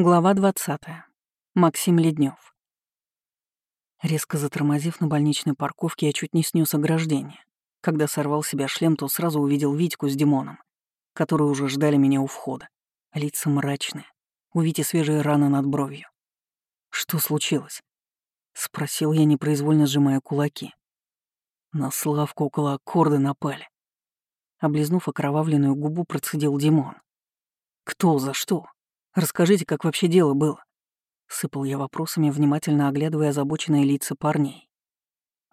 Глава 20. Максим Леднев. Резко затормозив на больничной парковке, я чуть не снес ограждение. Когда сорвал себя шлем, то сразу увидел Витьку с Димоном, которые уже ждали меня у входа. Лица мрачные. У Вити свежие раны над бровью. «Что случилось?» — спросил я, непроизвольно сжимая кулаки. На Славку около аккорда напали. Облизнув окровавленную губу, процедил Димон. «Кто? За что?» Расскажите, как вообще дело было?» Сыпал я вопросами, внимательно оглядывая озабоченные лица парней.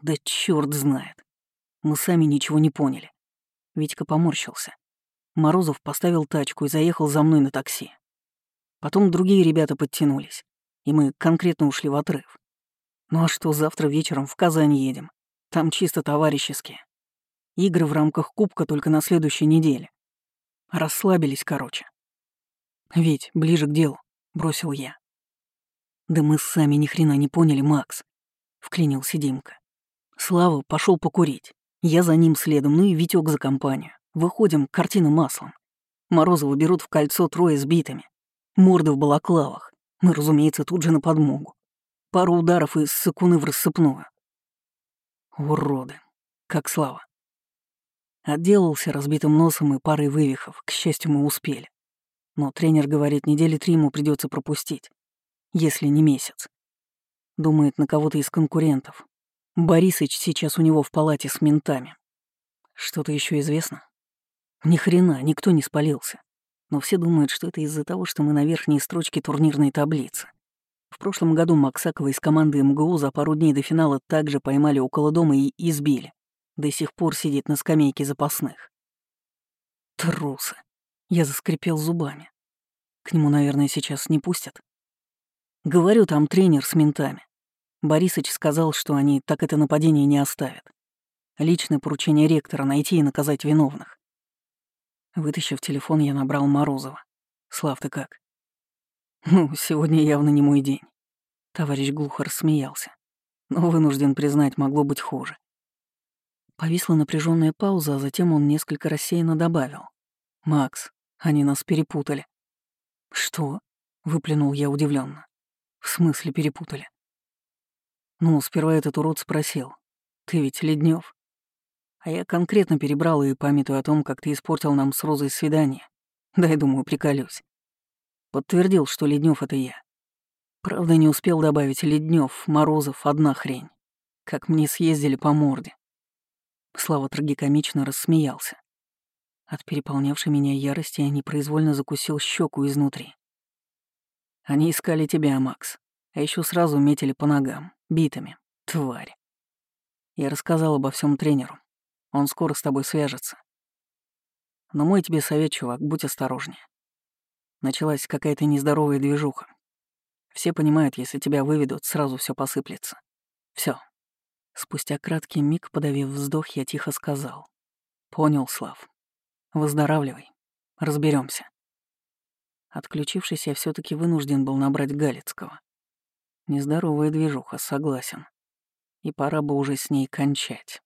«Да чёрт знает. Мы сами ничего не поняли». Витька поморщился. Морозов поставил тачку и заехал за мной на такси. Потом другие ребята подтянулись, и мы конкретно ушли в отрыв. Ну а что, завтра вечером в Казань едем. Там чисто товарищеские. Игры в рамках Кубка только на следующей неделе. Расслабились, короче. «Ведь, ближе к делу», — бросил я. «Да мы сами ни хрена не поняли, Макс», — вклинился Димка. Слава пошел покурить. Я за ним следом, ну и Витек за компанию. Выходим, картина маслом. Морозова берут в кольцо трое сбитыми. Морды в балаклавах. Мы, разумеется, тут же на подмогу. Пару ударов и сыкуны в рассыпную. Уроды. Как Слава. Отделался разбитым носом и парой вывихов. К счастью, мы успели. Но тренер говорит, недели три ему придется пропустить, если не месяц. Думает на кого-то из конкурентов. Борисыч сейчас у него в палате с ментами. Что-то еще известно? Ни хрена, никто не спалился. Но все думают, что это из-за того, что мы на верхней строчке турнирной таблицы. В прошлом году Максакова из команды МГУ за пару дней до финала также поймали около дома и избили. До сих пор сидит на скамейке запасных. Трусы. Я заскрипел зубами. К нему, наверное, сейчас не пустят. Говорю, там тренер с ментами. Борисыч сказал, что они так это нападение не оставят. Личное поручение ректора — найти и наказать виновных. Вытащив телефон, я набрал Морозова. «Слав, ты как?» «Ну, сегодня явно не мой день». Товарищ глухо рассмеялся. Но вынужден признать, могло быть хуже. Повисла напряженная пауза, а затем он несколько рассеянно добавил. «Макс, они нас перепутали». «Что?» — выплюнул я удивленно. «В смысле перепутали?» Ну, сперва этот урод спросил. «Ты ведь Леднев? А я конкретно перебрал и памятую о том, как ты испортил нам с Розой свидание. Дай, думаю, приколюсь. Подтвердил, что Леднев это я. Правда, не успел добавить Леднев, Морозов, одна хрень. Как мне съездили по морде. Слава трагикомично рассмеялся. От переполнявшей меня ярости я непроизвольно закусил щеку изнутри. Они искали тебя, Макс, а еще сразу метили по ногам, битами. Тварь. Я рассказал обо всем тренеру. Он скоро с тобой свяжется. Но мой тебе совет, чувак, будь осторожнее. Началась какая-то нездоровая движуха. Все понимают, если тебя выведут, сразу все посыплется. Все. Спустя краткий миг, подавив вздох, я тихо сказал. Понял, Слав. Выздоравливай. Разберемся. Отключившись, я все таки вынужден был набрать Галицкого. Нездоровая движуха, согласен. И пора бы уже с ней кончать.